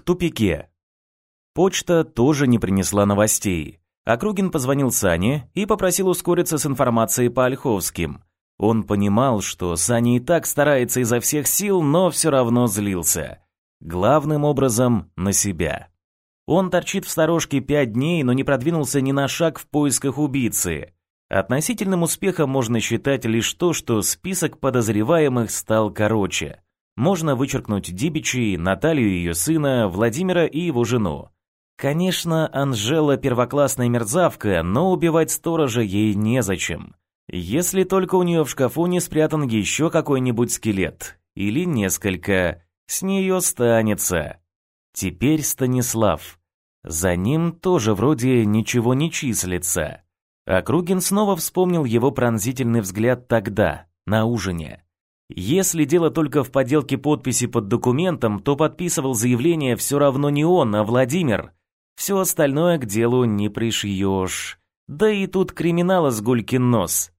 в тупике. Почта тоже не принесла новостей. Округин позвонил Сане и попросил ускориться с информацией по Ольховским. Он понимал, что Саня и так старается изо всех сил, но все равно злился. Главным образом на себя. Он торчит в сторожке пять дней, но не продвинулся ни на шаг в поисках убийцы. Относительным успехом можно считать лишь то, что список подозреваемых стал короче. Можно вычеркнуть Дибичи, Наталью и ее сына, Владимира и его жену. Конечно, Анжела первоклассная мерзавка, но убивать сторожа ей незачем. Если только у нее в шкафу не спрятан еще какой-нибудь скелет. Или несколько. С нее станется. Теперь Станислав. За ним тоже вроде ничего не числится. Округин снова вспомнил его пронзительный взгляд тогда, на ужине. Если дело только в подделке подписи под документом, то подписывал заявление все равно не он, а Владимир. Все остальное к делу не пришьешь. Да и тут криминала с гулькин нос.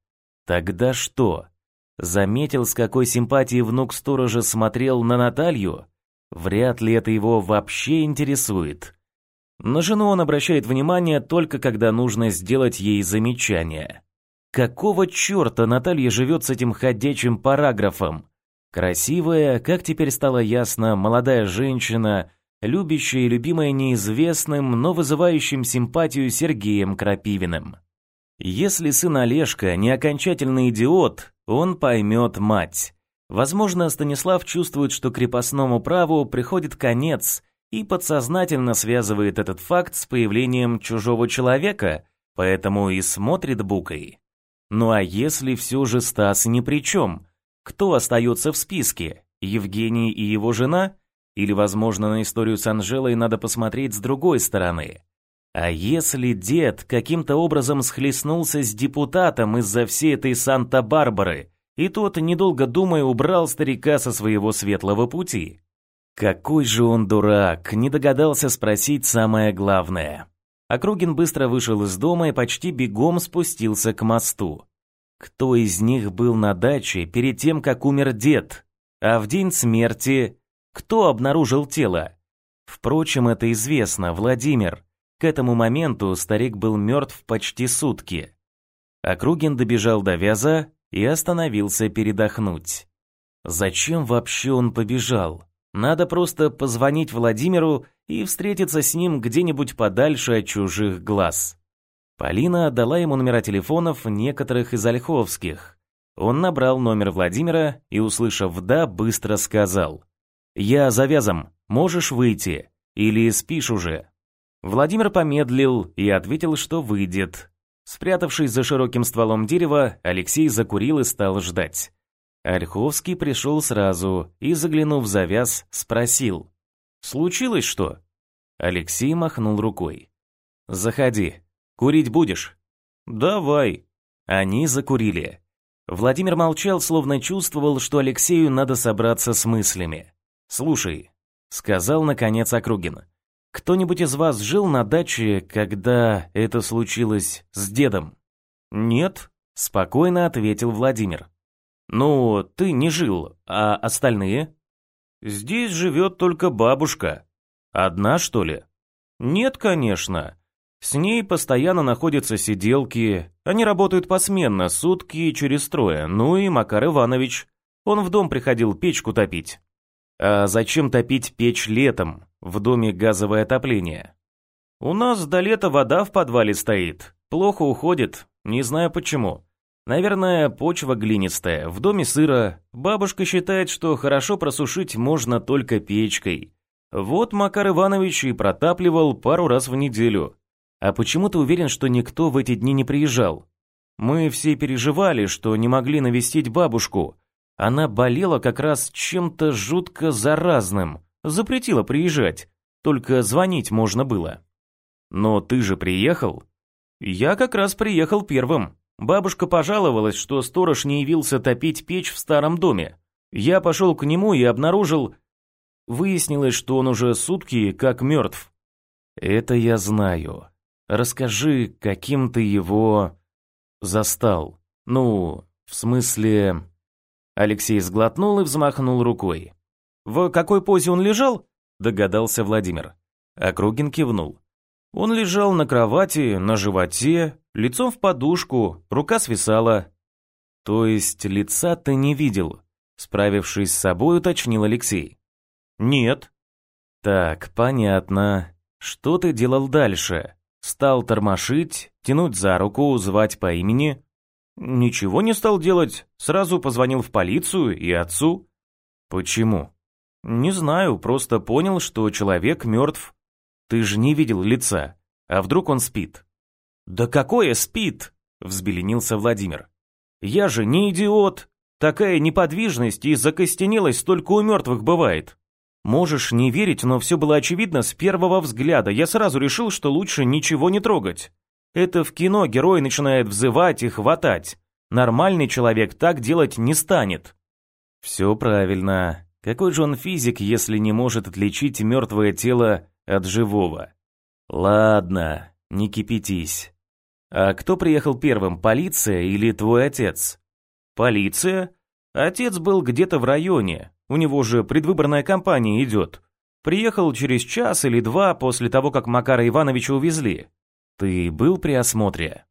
Тогда что? Заметил, с какой симпатией внук сторожа смотрел на Наталью? Вряд ли это его вообще интересует. На жену он обращает внимание только когда нужно сделать ей замечание. Какого черта Наталья живет с этим ходячим параграфом? Красивая, как теперь стало ясно, молодая женщина, любящая и любимая неизвестным, но вызывающим симпатию Сергеем Крапивиным. Если сын Олежка не окончательный идиот, он поймет мать. Возможно, Станислав чувствует, что крепостному праву приходит конец – и подсознательно связывает этот факт с появлением чужого человека, поэтому и смотрит букой. Ну а если все же Стас ни при чем? Кто остается в списке? Евгений и его жена? Или, возможно, на историю с Анжелой надо посмотреть с другой стороны? А если дед каким-то образом схлестнулся с депутатом из-за всей этой Санта-Барбары, и тот, недолго думая, убрал старика со своего светлого пути? Какой же он дурак, не догадался спросить самое главное. Округин быстро вышел из дома и почти бегом спустился к мосту. Кто из них был на даче перед тем, как умер дед? А в день смерти кто обнаружил тело? Впрочем, это известно, Владимир. К этому моменту старик был мертв почти сутки. Округин добежал до вяза и остановился передохнуть. Зачем вообще он побежал? Надо просто позвонить Владимиру и встретиться с ним где-нибудь подальше от чужих глаз. Полина отдала ему номера телефонов некоторых из Ольховских. Он набрал номер Владимира и, услышав «да», быстро сказал «Я завязом, можешь выйти? Или спишь уже?» Владимир помедлил и ответил, что выйдет. Спрятавшись за широким стволом дерева, Алексей закурил и стал ждать. Ольховский пришел сразу и, заглянув в завяз, спросил. «Случилось что?» Алексей махнул рукой. «Заходи. Курить будешь?» «Давай». Они закурили. Владимир молчал, словно чувствовал, что Алексею надо собраться с мыслями. «Слушай», — сказал наконец Округин, «кто-нибудь из вас жил на даче, когда это случилось с дедом?» «Нет», — спокойно ответил Владимир. «Ну, ты не жил, а остальные?» «Здесь живет только бабушка. Одна, что ли?» «Нет, конечно. С ней постоянно находятся сиделки. Они работают посменно, сутки через трое. Ну и Макар Иванович. Он в дом приходил печку топить». «А зачем топить печь летом? В доме газовое отопление?» «У нас до лета вода в подвале стоит. Плохо уходит. Не знаю почему. Наверное, почва глинистая, в доме сыро. Бабушка считает, что хорошо просушить можно только печкой. Вот Макар Иванович и протапливал пару раз в неделю. А почему ты уверен, что никто в эти дни не приезжал? Мы все переживали, что не могли навестить бабушку. Она болела как раз чем-то жутко заразным. Запретила приезжать. Только звонить можно было. Но ты же приехал? Я как раз приехал первым. Бабушка пожаловалась, что сторож не явился топить печь в старом доме. Я пошел к нему и обнаружил... Выяснилось, что он уже сутки как мертв. Это я знаю. Расскажи, каким ты его... застал. Ну, в смысле... Алексей сглотнул и взмахнул рукой. В какой позе он лежал? догадался Владимир. Округин кивнул. Он лежал на кровати, на животе, лицом в подушку, рука свисала. То есть лица ты не видел? Справившись с собой, уточнил Алексей. Нет. Так, понятно. Что ты делал дальше? Стал тормошить, тянуть за руку, звать по имени? Ничего не стал делать, сразу позвонил в полицию и отцу. Почему? Не знаю, просто понял, что человек мертв. Ты же не видел лица. А вдруг он спит? Да какое спит? Взбеленился Владимир. Я же не идиот. Такая неподвижность и закостенелость только у мертвых бывает. Можешь не верить, но все было очевидно с первого взгляда. Я сразу решил, что лучше ничего не трогать. Это в кино герой начинает взывать и хватать. Нормальный человек так делать не станет. Все правильно. Какой же он физик, если не может отличить мертвое тело от живого? Ладно, не кипятись. А кто приехал первым, полиция или твой отец? Полиция? Отец был где-то в районе. У него же предвыборная кампания идет. Приехал через час или два после того, как Макара Ивановича увезли. Ты был при осмотре?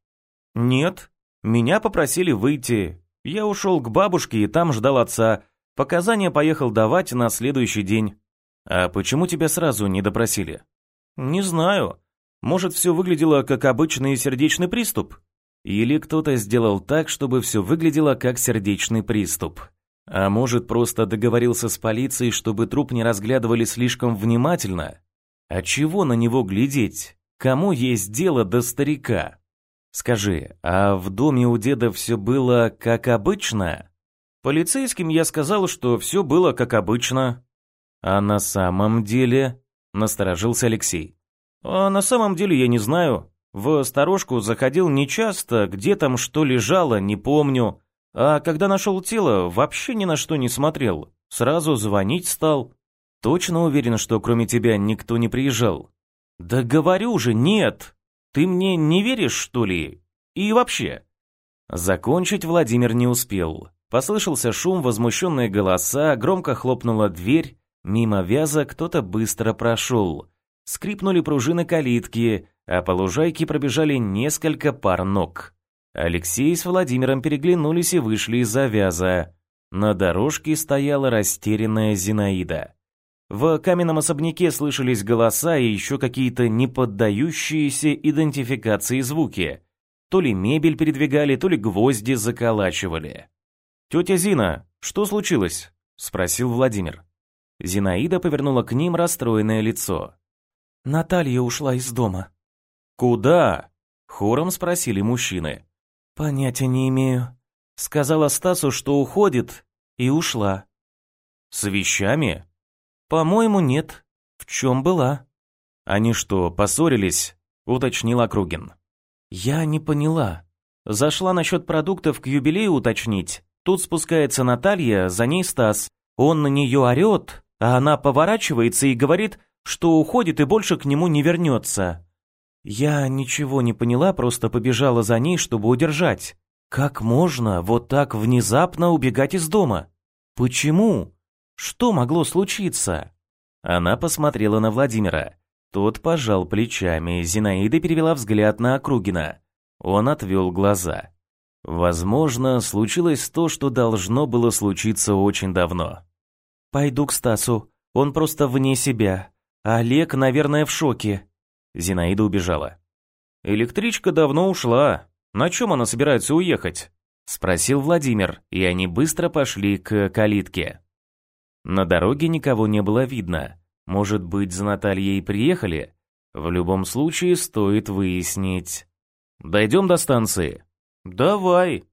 Нет. Меня попросили выйти. Я ушел к бабушке и там ждал отца. Показания поехал давать на следующий день. А почему тебя сразу не допросили? Не знаю. Может, все выглядело как обычный сердечный приступ? Или кто-то сделал так, чтобы все выглядело как сердечный приступ? А может, просто договорился с полицией, чтобы труп не разглядывали слишком внимательно? А чего на него глядеть? Кому есть дело до старика? Скажи, а в доме у деда все было как обычно? Полицейским я сказал, что все было как обычно. А на самом деле? Насторожился Алексей. А на самом деле я не знаю. В сторожку заходил нечасто, где там что лежало, не помню. А когда нашел тело, вообще ни на что не смотрел. Сразу звонить стал. Точно уверен, что кроме тебя никто не приезжал? «Да говорю же, нет! Ты мне не веришь, что ли? И вообще...» Закончить Владимир не успел. Послышался шум, возмущенные голоса, громко хлопнула дверь, мимо вяза кто-то быстро прошел. Скрипнули пружины калитки, а по лужайке пробежали несколько пар ног. Алексей с Владимиром переглянулись и вышли из-за вяза. На дорожке стояла растерянная Зинаида. В каменном особняке слышались голоса и еще какие-то неподдающиеся идентификации звуки. То ли мебель передвигали, то ли гвозди заколачивали. «Тетя Зина, что случилось?» – спросил Владимир. Зинаида повернула к ним расстроенное лицо. «Наталья ушла из дома». «Куда?» – хором спросили мужчины. «Понятия не имею. Сказала Стасу, что уходит, и ушла». «С вещами?» «По-моему, нет. В чем была?» «Они что, поссорились?» — уточнил Округин. «Я не поняла. Зашла насчет продуктов к юбилею уточнить. Тут спускается Наталья, за ней Стас. Он на нее орет, а она поворачивается и говорит, что уходит и больше к нему не вернется. Я ничего не поняла, просто побежала за ней, чтобы удержать. Как можно вот так внезапно убегать из дома? Почему? Что могло случиться? Она посмотрела на Владимира. Тот пожал плечами, Зинаида перевела взгляд на Округина. Он отвел глаза. Возможно, случилось то, что должно было случиться очень давно. «Пойду к Стасу, он просто вне себя. А Олег, наверное, в шоке». Зинаида убежала. «Электричка давно ушла. На чем она собирается уехать?» Спросил Владимир, и они быстро пошли к калитке. На дороге никого не было видно. Может быть, за Натальей приехали? В любом случае, стоит выяснить. Дойдем до станции. Давай.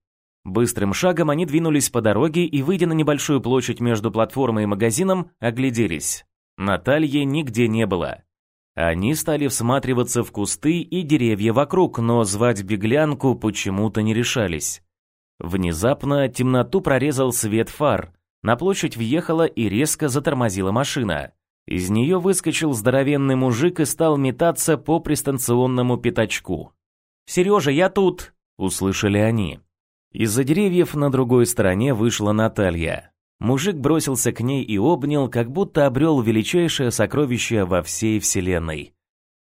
Быстрым шагом они двинулись по дороге и, выйдя на небольшую площадь между платформой и магазином, огляделись. Натальи нигде не было. Они стали всматриваться в кусты и деревья вокруг, но звать беглянку почему-то не решались. Внезапно темноту прорезал свет фар, на площадь въехала и резко затормозила машина. Из нее выскочил здоровенный мужик и стал метаться по пристанционному пятачку. «Сережа, я тут!» – услышали они. Из-за деревьев на другой стороне вышла Наталья. Мужик бросился к ней и обнял, как будто обрел величайшее сокровище во всей вселенной.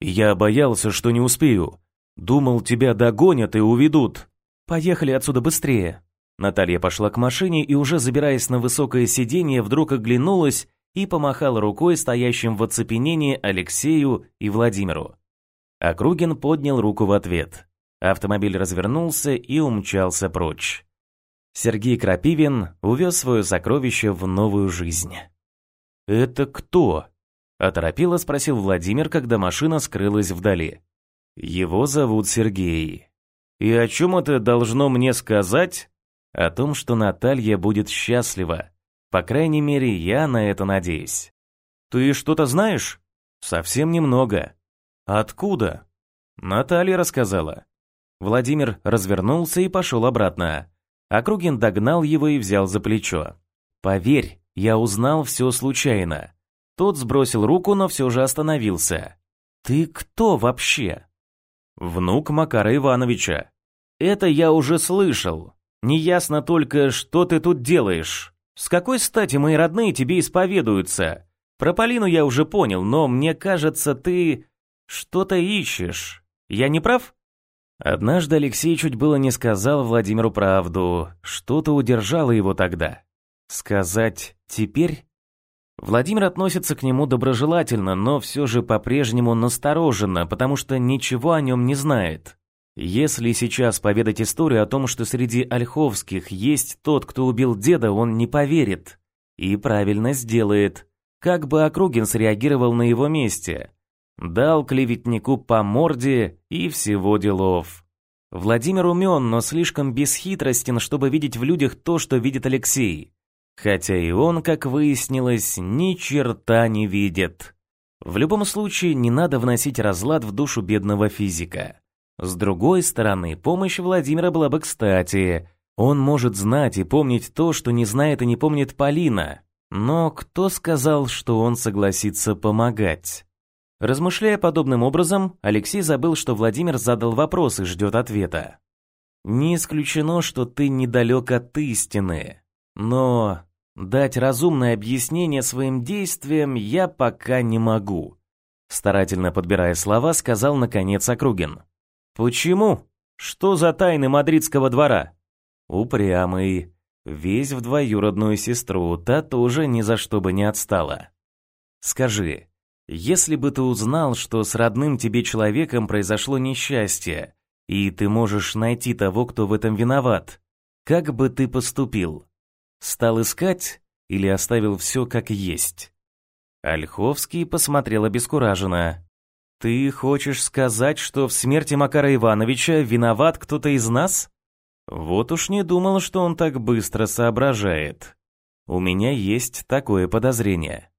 «Я боялся, что не успею. Думал, тебя догонят и уведут. Поехали отсюда быстрее». Наталья пошла к машине и, уже забираясь на высокое сиденье, вдруг оглянулась и помахала рукой стоящим в оцепенении Алексею и Владимиру. Округин поднял руку в ответ. Автомобиль развернулся и умчался прочь. Сергей Крапивин увез свое сокровище в новую жизнь. «Это кто?» – оторопело спросил Владимир, когда машина скрылась вдали. «Его зовут Сергей. И о чем это должно мне сказать?» «О том, что Наталья будет счастлива. По крайней мере, я на это надеюсь». «Ты что-то знаешь?» «Совсем немного». «Откуда?» Наталья рассказала. Владимир развернулся и пошел обратно. Округин догнал его и взял за плечо. «Поверь, я узнал все случайно». Тот сбросил руку, но все же остановился. «Ты кто вообще?» «Внук Макара Ивановича». «Это я уже слышал. Неясно только, что ты тут делаешь. С какой стати мои родные тебе исповедуются? Про Полину я уже понял, но мне кажется, ты что-то ищешь. Я не прав?» Однажды Алексей чуть было не сказал Владимиру правду, что-то удержало его тогда. Сказать «теперь»? Владимир относится к нему доброжелательно, но все же по-прежнему настороженно, потому что ничего о нем не знает. Если сейчас поведать историю о том, что среди ольховских есть тот, кто убил деда, он не поверит. И правильно сделает. Как бы Округин среагировал на его месте? Дал клеветнику по морде и всего делов. Владимир умен, но слишком бесхитростен, чтобы видеть в людях то, что видит Алексей. Хотя и он, как выяснилось, ни черта не видит. В любом случае, не надо вносить разлад в душу бедного физика. С другой стороны, помощь Владимира была бы кстати. Он может знать и помнить то, что не знает и не помнит Полина. Но кто сказал, что он согласится помогать? Размышляя подобным образом, Алексей забыл, что Владимир задал вопрос и ждет ответа. «Не исключено, что ты недалек от истины, но дать разумное объяснение своим действиям я пока не могу», старательно подбирая слова, сказал наконец Округин. «Почему? Что за тайны мадридского двора?» «Упрямый, весь в двоюродную сестру, та тоже ни за что бы не отстала. Скажи, если бы ты узнал, что с родным тебе человеком произошло несчастье, и ты можешь найти того, кто в этом виноват, как бы ты поступил? Стал искать или оставил все как есть? Ольховский посмотрел обескураженно. Ты хочешь сказать, что в смерти Макара Ивановича виноват кто-то из нас? Вот уж не думал, что он так быстро соображает. У меня есть такое подозрение.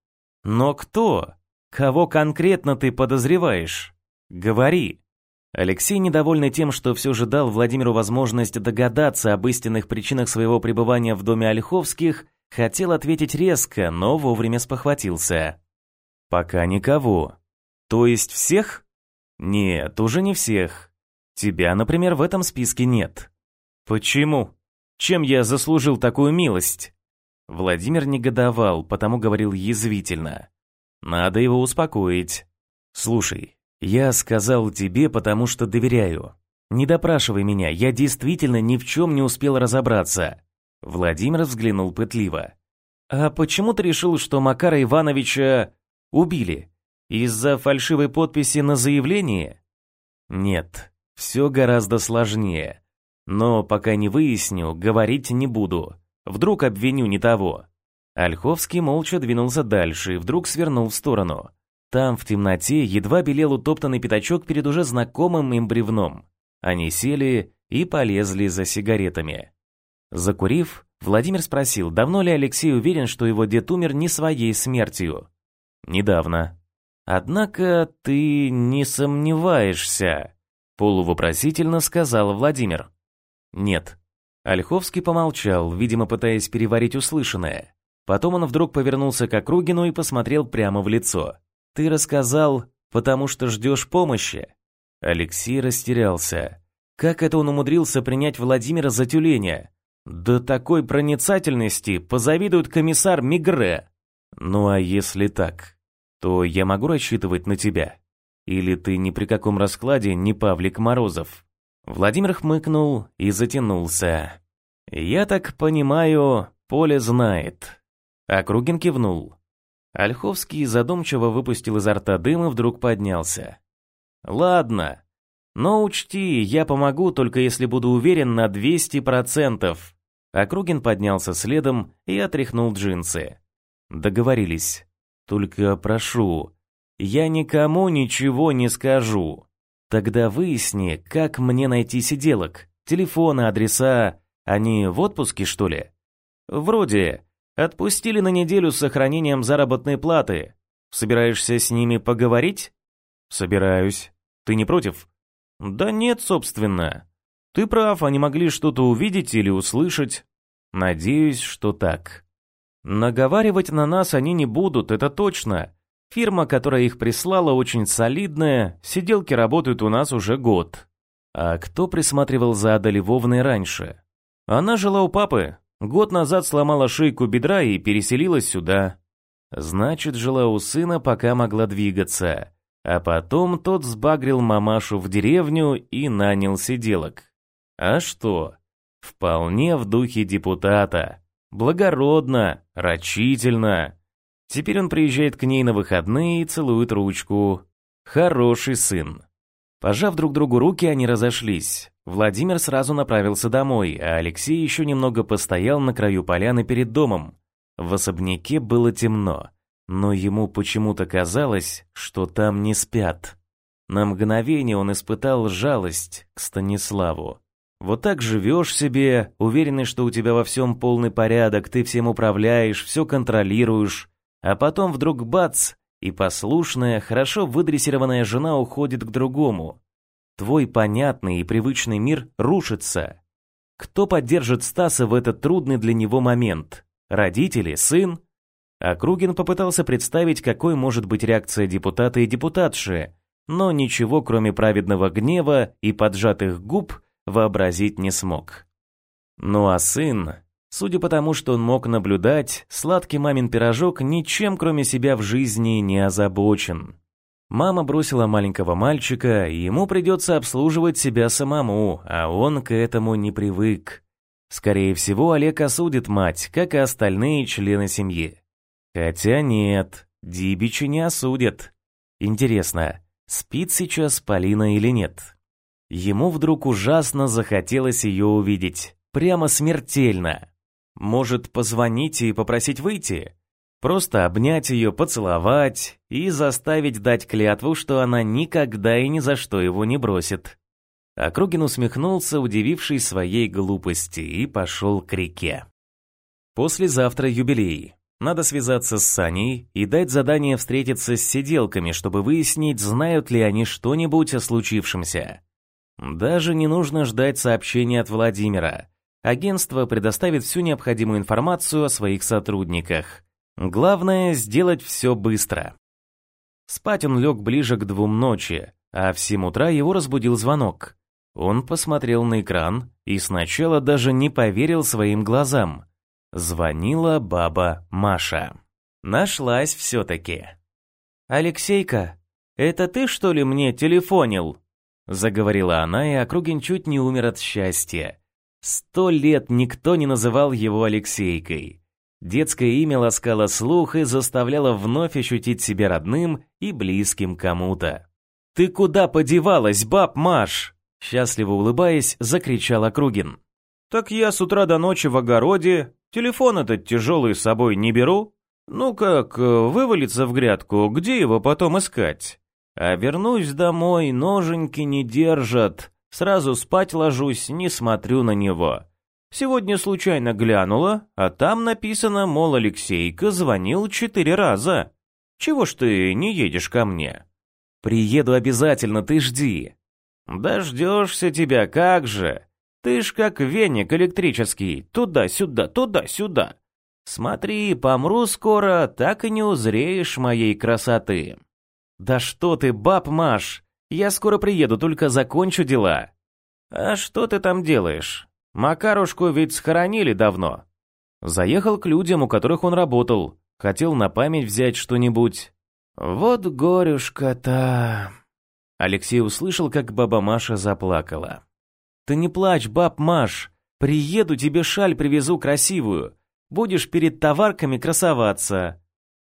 Но кто? Кого конкретно ты подозреваешь? Говори. Алексей, недовольный тем, что все же дал Владимиру возможность догадаться об истинных причинах своего пребывания в доме Ольховских, хотел ответить резко, но вовремя спохватился. Пока никого. То есть всех? Нет, уже не всех. Тебя, например, в этом списке нет. Почему? Чем я заслужил такую милость? Владимир негодовал, потому говорил язвительно. Надо его успокоить. Слушай, я сказал тебе, потому что доверяю. Не допрашивай меня, я действительно ни в чем не успел разобраться. Владимир взглянул пытливо. А почему ты решил, что Макара Ивановича убили? Из-за фальшивой подписи на заявлении? Нет, все гораздо сложнее. Но пока не выясню, говорить не буду. Вдруг обвиню не того. Ольховский молча двинулся дальше и вдруг свернул в сторону. Там, в темноте, едва белел утоптанный пятачок перед уже знакомым им бревном. Они сели и полезли за сигаретами. Закурив, Владимир спросил, давно ли Алексей уверен, что его дед умер не своей смертью. «Недавно». «Однако ты не сомневаешься», — полувопросительно сказал Владимир. «Нет». Ольховский помолчал, видимо, пытаясь переварить услышанное. Потом он вдруг повернулся к Округину и посмотрел прямо в лицо. «Ты рассказал, потому что ждешь помощи?» Алексей растерялся. Как это он умудрился принять Владимира за тюленя? До такой проницательности позавидует комиссар Мигре. Ну а если так, то я могу рассчитывать на тебя? Или ты ни при каком раскладе не Павлик Морозов? Владимир хмыкнул и затянулся. Я так понимаю, поле знает. Округин кивнул. Ольховский задумчиво выпустил изо рта дым и вдруг поднялся. «Ладно, но учти, я помогу, только если буду уверен на 200%. Округин поднялся следом и отряхнул джинсы. Договорились. Только прошу, я никому ничего не скажу. Тогда выясни, как мне найти сиделок. Телефоны, адреса. Они в отпуске, что ли? Вроде. Отпустили на неделю с сохранением заработной платы. Собираешься с ними поговорить? Собираюсь. Ты не против? Да нет, собственно. Ты прав, они могли что-то увидеть или услышать. Надеюсь, что так. Наговаривать на нас они не будут, это точно. Фирма, которая их прислала, очень солидная, сиделки работают у нас уже год. А кто присматривал за Львовной раньше? Она жила у папы, год назад сломала шейку бедра и переселилась сюда. Значит, жила у сына, пока могла двигаться. А потом тот сбагрил мамашу в деревню и нанял сиделок. А что? Вполне в духе депутата. Благородно, рачительно. Теперь он приезжает к ней на выходные и целует ручку. Хороший сын. Пожав друг другу руки, они разошлись. Владимир сразу направился домой, а Алексей еще немного постоял на краю поляны перед домом. В особняке было темно но ему почему-то казалось, что там не спят. На мгновение он испытал жалость к Станиславу. Вот так живешь себе, уверенный, что у тебя во всем полный порядок, ты всем управляешь, все контролируешь, а потом вдруг бац, и послушная, хорошо выдрессированная жена уходит к другому. Твой понятный и привычный мир рушится. Кто поддержит Стаса в этот трудный для него момент? Родители, сын Округин попытался представить, какой может быть реакция депутата и депутатши, но ничего, кроме праведного гнева и поджатых губ, вообразить не смог. Ну а сын, судя по тому, что он мог наблюдать, сладкий мамин пирожок ничем, кроме себя в жизни не озабочен. Мама бросила маленького мальчика, и ему придется обслуживать себя самому, а он к этому не привык. Скорее всего, Олег осудит мать, как и остальные члены семьи. Хотя нет, Дибича не осудят. Интересно, спит сейчас Полина или нет? Ему вдруг ужасно захотелось ее увидеть. Прямо смертельно. Может, позвонить и попросить выйти? Просто обнять ее, поцеловать и заставить дать клятву, что она никогда и ни за что его не бросит. Округин усмехнулся, удивившись своей глупости, и пошел к реке. Послезавтра юбилей. Надо связаться с Саней и дать задание встретиться с сиделками, чтобы выяснить, знают ли они что-нибудь о случившемся. Даже не нужно ждать сообщения от Владимира. Агентство предоставит всю необходимую информацию о своих сотрудниках. Главное – сделать все быстро. Спать он лег ближе к двум ночи, а в семь утра его разбудил звонок. Он посмотрел на экран и сначала даже не поверил своим глазам – Звонила баба Маша. Нашлась все-таки. «Алексейка, это ты, что ли, мне телефонил?» Заговорила она, и Округин чуть не умер от счастья. Сто лет никто не называл его Алексейкой. Детское имя ласкало слух и заставляло вновь ощутить себя родным и близким кому-то. «Ты куда подевалась, баб Маш?» Счастливо улыбаясь, закричал Округин. «Так я с утра до ночи в огороде, Телефон этот тяжелый с собой не беру. Ну как, э, вывалится в грядку, где его потом искать? А вернусь домой, ноженьки не держат. Сразу спать ложусь, не смотрю на него. Сегодня случайно глянула, а там написано, мол, Алексейка звонил четыре раза. Чего ж ты не едешь ко мне? Приеду обязательно, ты жди. Дождешься тебя, как же. Ты ж как веник электрический, туда-сюда, туда-сюда. Смотри, помру скоро, так и не узреешь моей красоты. Да что ты, баб Маш, я скоро приеду, только закончу дела. А что ты там делаешь? Макарушку ведь схоронили давно. Заехал к людям, у которых он работал. Хотел на память взять что-нибудь. Вот горюшка-то... Алексей услышал, как баба Маша заплакала. «Ты не плачь, баб Маш. Приеду, тебе шаль привезу красивую. Будешь перед товарками красоваться».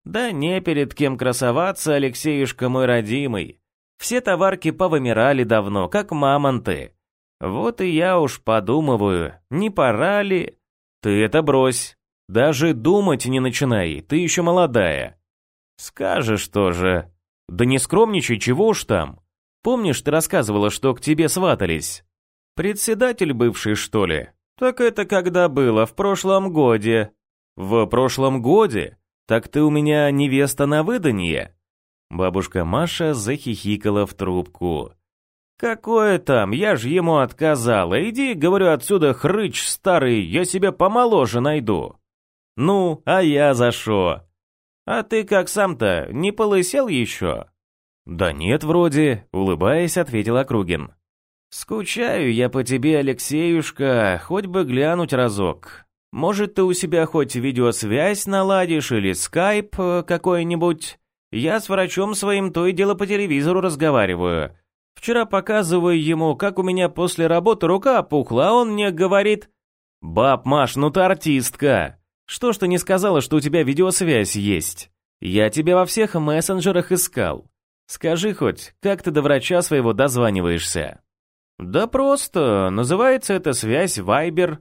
«Да не перед кем красоваться, Алексеюшка мой родимый. Все товарки повымирали давно, как мамонты. Вот и я уж подумываю, не пора ли...» «Ты это брось. Даже думать не начинай, ты еще молодая». «Скажешь тоже». «Да не скромничай, чего уж там. Помнишь, ты рассказывала, что к тебе сватались?» «Председатель бывший, что ли?» «Так это когда было, в прошлом годе». «В прошлом годе? Так ты у меня невеста на выданье?» Бабушка Маша захихикала в трубку. «Какое там? Я ж ему отказала. Иди, говорю, отсюда, хрыч старый, я себе помоложе найду». «Ну, а я за шо?» «А ты как сам-то, не полысел еще?» «Да нет, вроде», — улыбаясь, ответил Округин. «Скучаю я по тебе, Алексеюшка, хоть бы глянуть разок. Может, ты у себя хоть видеосвязь наладишь или скайп э, какой-нибудь? Я с врачом своим то и дело по телевизору разговариваю. Вчера показываю ему, как у меня после работы рука опухла, а он мне говорит... «Баб, Маш, ну ты артистка! Что ж ты не сказала, что у тебя видеосвязь есть? Я тебя во всех мессенджерах искал. Скажи хоть, как ты до врача своего дозваниваешься?» «Да просто. Называется эта связь Viber.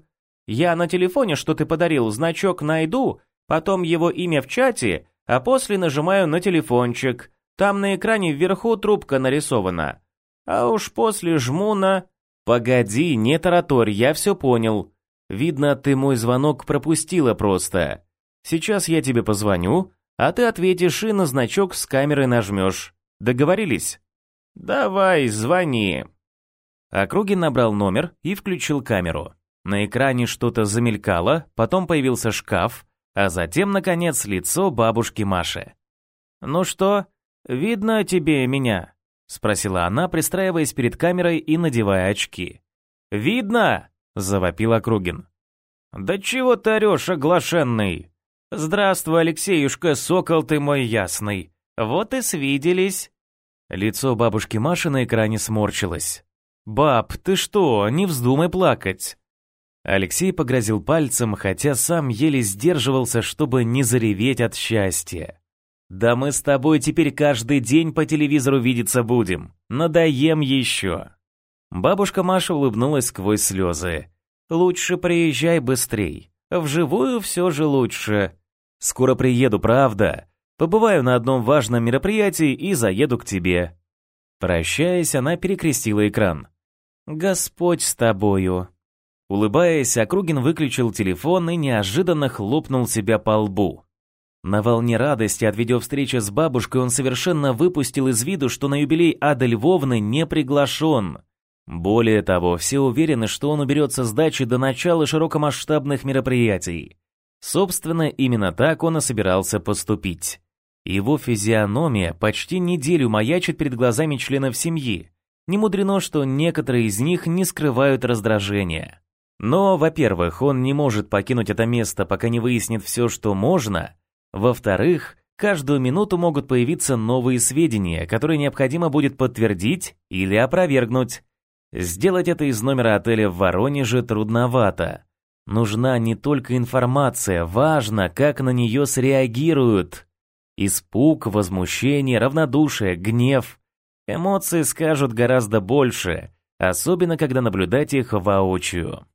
Я на телефоне, что ты подарил, значок найду, потом его имя в чате, а после нажимаю на телефончик. Там на экране вверху трубка нарисована. А уж после жму на... Погоди, не тараторь, я все понял. Видно, ты мой звонок пропустила просто. Сейчас я тебе позвоню, а ты ответишь и на значок с камерой нажмешь. Договорились? Давай, звони. Округин набрал номер и включил камеру. На экране что-то замелькало, потом появился шкаф, а затем, наконец, лицо бабушки Маши. «Ну что, видно тебе меня?» — спросила она, пристраиваясь перед камерой и надевая очки. «Видно!» — завопил Округин. «Да чего ты орешь, оглашенный? Здравствуй, Алексеюшка, сокол ты мой ясный. Вот и свиделись». Лицо бабушки Маши на экране сморщилось. «Баб, ты что, не вздумай плакать!» Алексей погрозил пальцем, хотя сам еле сдерживался, чтобы не зареветь от счастья. «Да мы с тобой теперь каждый день по телевизору видеться будем. Надоем еще!» Бабушка Маша улыбнулась сквозь слезы. «Лучше приезжай быстрей. Вживую все же лучше. Скоро приеду, правда. Побываю на одном важном мероприятии и заеду к тебе». Прощаясь, она перекрестила экран. «Господь с тобою». Улыбаясь, Округин выключил телефон и неожиданно хлопнул себя по лбу. На волне радости от видеовстречи с бабушкой он совершенно выпустил из виду, что на юбилей Ады Львовны не приглашен. Более того, все уверены, что он уберется с дачи до начала широкомасштабных мероприятий. Собственно, именно так он и собирался поступить. Его физиономия почти неделю маячит перед глазами членов семьи. Не мудрено, что некоторые из них не скрывают раздражения. Но, во-первых, он не может покинуть это место, пока не выяснит все, что можно. Во-вторых, каждую минуту могут появиться новые сведения, которые необходимо будет подтвердить или опровергнуть. Сделать это из номера отеля в Воронеже трудновато. Нужна не только информация, важно, как на нее среагируют. Испуг, возмущение, равнодушие, гнев. Эмоции скажут гораздо больше, особенно когда наблюдать их воочию.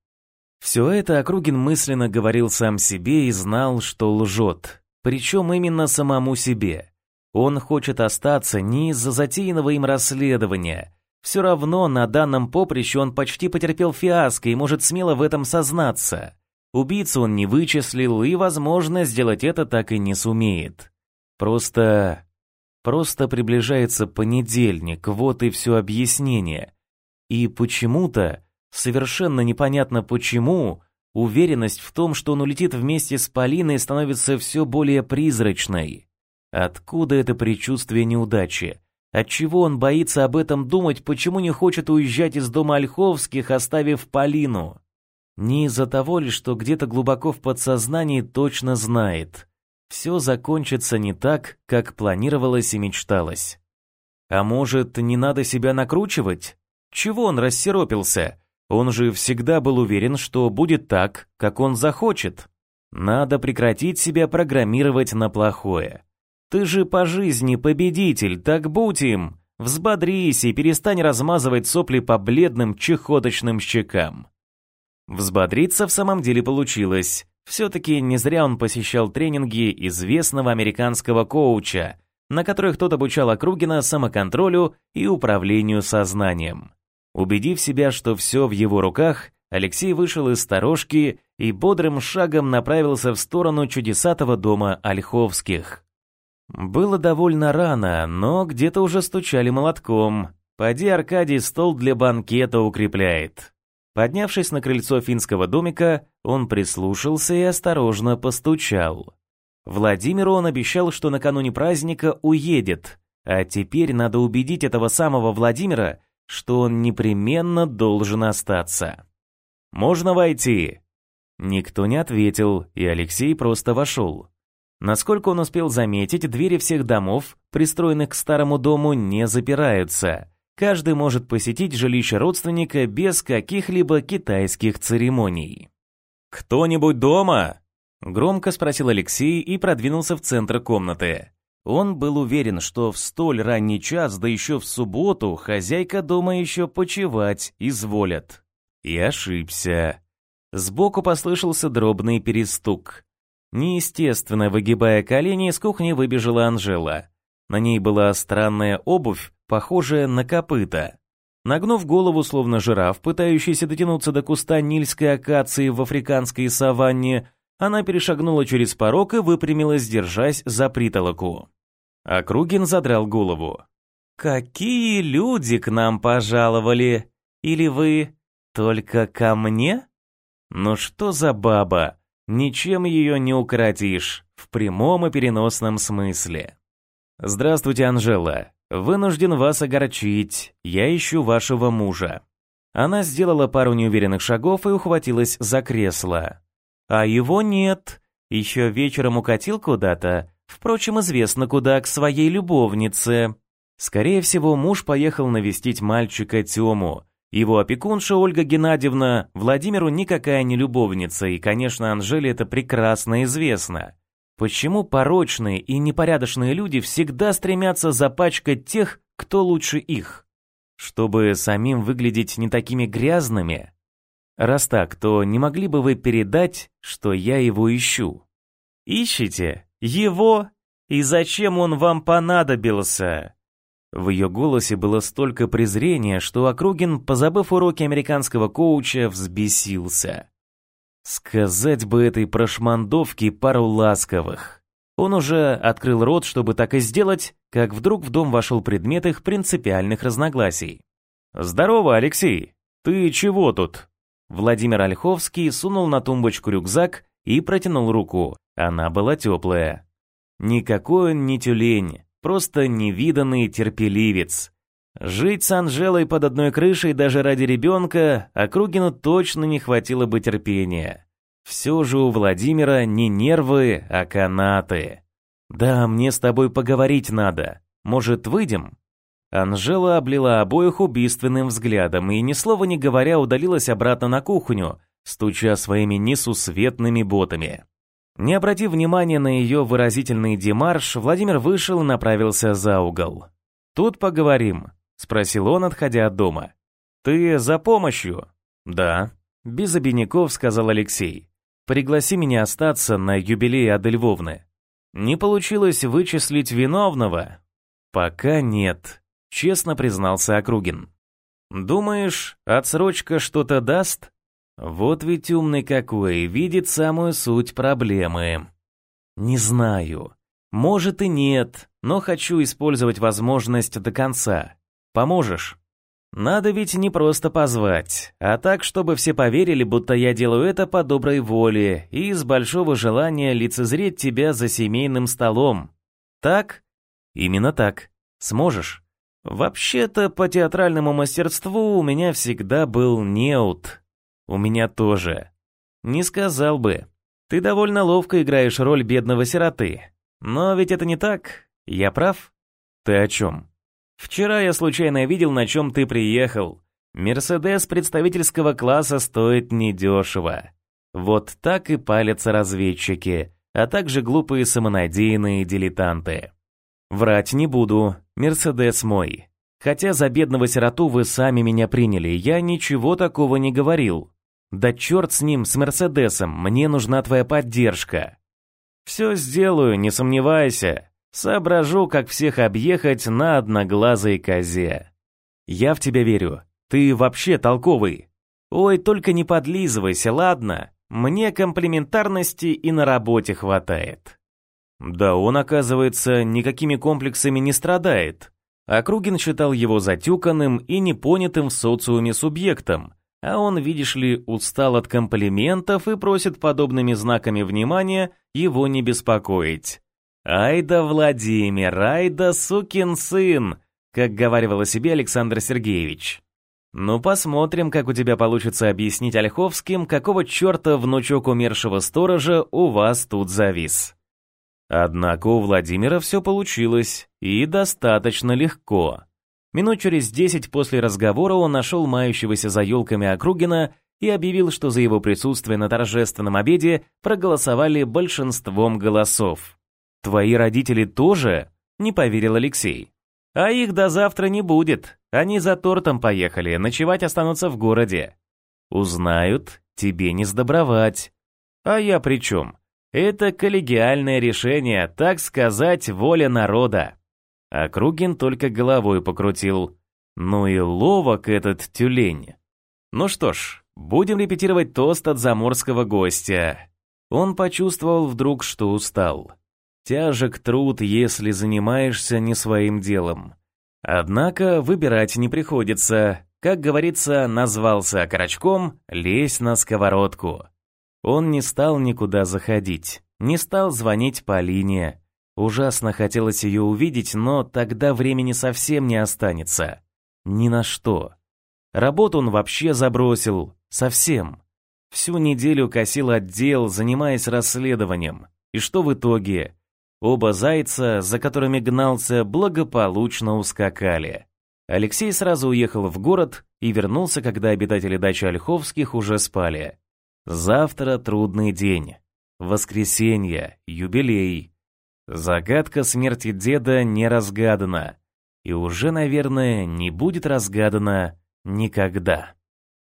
Все это Округин мысленно говорил сам себе и знал, что лжет. Причем именно самому себе. Он хочет остаться не из-за затеянного им расследования. Все равно на данном поприще он почти потерпел фиаско и может смело в этом сознаться. Убийцу он не вычислил и, возможно, сделать это так и не сумеет. Просто... Просто приближается понедельник, вот и все объяснение. И почему-то, совершенно непонятно почему, уверенность в том, что он улетит вместе с Полиной, становится все более призрачной. Откуда это предчувствие неудачи? Отчего он боится об этом думать, почему не хочет уезжать из дома Ольховских, оставив Полину? Не из-за того ли, что где-то глубоко в подсознании точно знает. Все закончится не так, как планировалось и мечталось. А может, не надо себя накручивать? Чего он рассеропился? Он же всегда был уверен, что будет так, как он захочет. Надо прекратить себя программировать на плохое. Ты же по жизни победитель, так будь им. Взбодрись и перестань размазывать сопли по бледным чехоточным щекам. Взбодриться в самом деле получилось. Все-таки не зря он посещал тренинги известного американского коуча, на которых тот обучал Округина самоконтролю и управлению сознанием. Убедив себя, что все в его руках, Алексей вышел из сторожки и бодрым шагом направился в сторону чудесатого дома Ольховских. Было довольно рано, но где-то уже стучали молотком. Поди Аркадий стол для банкета укрепляет. Поднявшись на крыльцо финского домика, он прислушался и осторожно постучал. Владимиру он обещал, что накануне праздника уедет, а теперь надо убедить этого самого Владимира, что он непременно должен остаться. «Можно войти?» Никто не ответил, и Алексей просто вошел. Насколько он успел заметить, двери всех домов, пристроенных к старому дому, не запираются. Каждый может посетить жилище родственника без каких-либо китайских церемоний. «Кто-нибудь дома?» Громко спросил Алексей и продвинулся в центр комнаты. Он был уверен, что в столь ранний час, да еще в субботу, хозяйка дома еще почевать изволят. И ошибся. Сбоку послышался дробный перестук. Неестественно выгибая колени, из кухни выбежала Анжела. На ней была странная обувь, похожая на копыта. Нагнув голову, словно жираф, пытающийся дотянуться до куста нильской акации в африканской саванне, она перешагнула через порог и выпрямилась, держась за притолоку. Округин задрал голову. «Какие люди к нам пожаловали? Или вы только ко мне? Ну что за баба? Ничем ее не укоротишь, в прямом и переносном смысле. Здравствуйте, Анжела. Вынужден вас огорчить. Я ищу вашего мужа. Она сделала пару неуверенных шагов и ухватилась за кресло. А его нет. Еще вечером укатил куда-то, Впрочем, известно куда, к своей любовнице. Скорее всего, муж поехал навестить мальчика Тему. Его опекунша Ольга Геннадьевна Владимиру никакая не любовница, и, конечно, Анжеле это прекрасно известно. Почему порочные и непорядочные люди всегда стремятся запачкать тех, кто лучше их? Чтобы самим выглядеть не такими грязными? Раз так, то не могли бы вы передать, что я его ищу? Ищете? Его? И зачем он вам понадобился? В ее голосе было столько презрения, что Округин, позабыв уроки американского коуча, взбесился. Сказать бы этой прошмандовке пару ласковых. Он уже открыл рот, чтобы так и сделать, как вдруг в дом вошел предмет их принципиальных разногласий. «Здорово, Алексей! Ты чего тут?» Владимир Ольховский сунул на тумбочку рюкзак и протянул руку. Она была теплая. Никакой он не тюлень, просто невиданный терпеливец. Жить с Анжелой под одной крышей даже ради ребенка Округину точно не хватило бы терпения. Все же у Владимира не нервы, а канаты. «Да, мне с тобой поговорить надо. Может, выйдем?» Анжела облила обоих убийственным взглядом и, ни слова не говоря, удалилась обратно на кухню, стуча своими несусветными ботами. Не обратив внимания на ее выразительный демарш, Владимир вышел и направился за угол. «Тут поговорим», — спросил он, отходя от дома. «Ты за помощью?» «Да». Без обиняков сказал Алексей. «Пригласи меня остаться на юбилей Ады Львовны». «Не получилось вычислить виновного?» «Пока нет», — честно признался Округин. «Думаешь, отсрочка что-то даст?» Вот ведь умный какой, видит самую суть проблемы. Не знаю. Может и нет, но хочу использовать возможность до конца. Поможешь? Надо ведь не просто позвать, а так, чтобы все поверили, будто я делаю это по доброй воле и из большого желания лицезреть тебя за семейным столом. Так? Именно так. Сможешь? Вообще-то по театральному мастерству у меня всегда был неуд. У меня тоже. Не сказал бы. Ты довольно ловко играешь роль бедного сироты. Но ведь это не так. Я прав? Ты о чем? Вчера я случайно видел, на чем ты приехал. Мерседес представительского класса стоит недешево. Вот так и палятся разведчики, а также глупые самонадеянные дилетанты. Врать не буду, Мерседес мой. Хотя за бедного сироту вы сами меня приняли, я ничего такого не говорил. Да черт с ним, с Мерседесом, мне нужна твоя поддержка. Все сделаю, не сомневайся. Соображу, как всех объехать на одноглазой козе. Я в тебя верю, ты вообще толковый. Ой, только не подлизывайся, ладно? Мне комплементарности и на работе хватает. Да он, оказывается, никакими комплексами не страдает. Округин считал его затюканным и непонятым в социуме субъектом, а он, видишь ли, устал от комплиментов и просит подобными знаками внимания его не беспокоить. «Ай да Владимир, ай сукин сын!» как говаривал о себе Александр Сергеевич. Ну, посмотрим, как у тебя получится объяснить Ольховским, какого черта внучок умершего сторожа у вас тут завис. Однако у Владимира все получилось, и достаточно легко. Минут через десять после разговора он нашел мающегося за елками Округина и объявил, что за его присутствие на торжественном обеде проголосовали большинством голосов. «Твои родители тоже?» — не поверил Алексей. «А их до завтра не будет. Они за тортом поехали, ночевать останутся в городе. Узнают, тебе не сдобровать. А я при чем? Это коллегиальное решение, так сказать, воля народа. Округин только головой покрутил. Ну и ловок этот тюлень. Ну что ж, будем репетировать тост от заморского гостя. Он почувствовал вдруг, что устал. Тяжек труд, если занимаешься не своим делом. Однако выбирать не приходится. Как говорится, назвался окорочком, лезь на сковородку. Он не стал никуда заходить, не стал звонить Полине. Ужасно хотелось ее увидеть, но тогда времени совсем не останется. Ни на что. Работу он вообще забросил. Совсем. Всю неделю косил отдел, занимаясь расследованием. И что в итоге? Оба зайца, за которыми гнался, благополучно ускакали. Алексей сразу уехал в город и вернулся, когда обитатели дачи Ольховских уже спали. Завтра трудный день. Воскресенье, юбилей. Загадка смерти деда не разгадана. И уже, наверное, не будет разгадана никогда.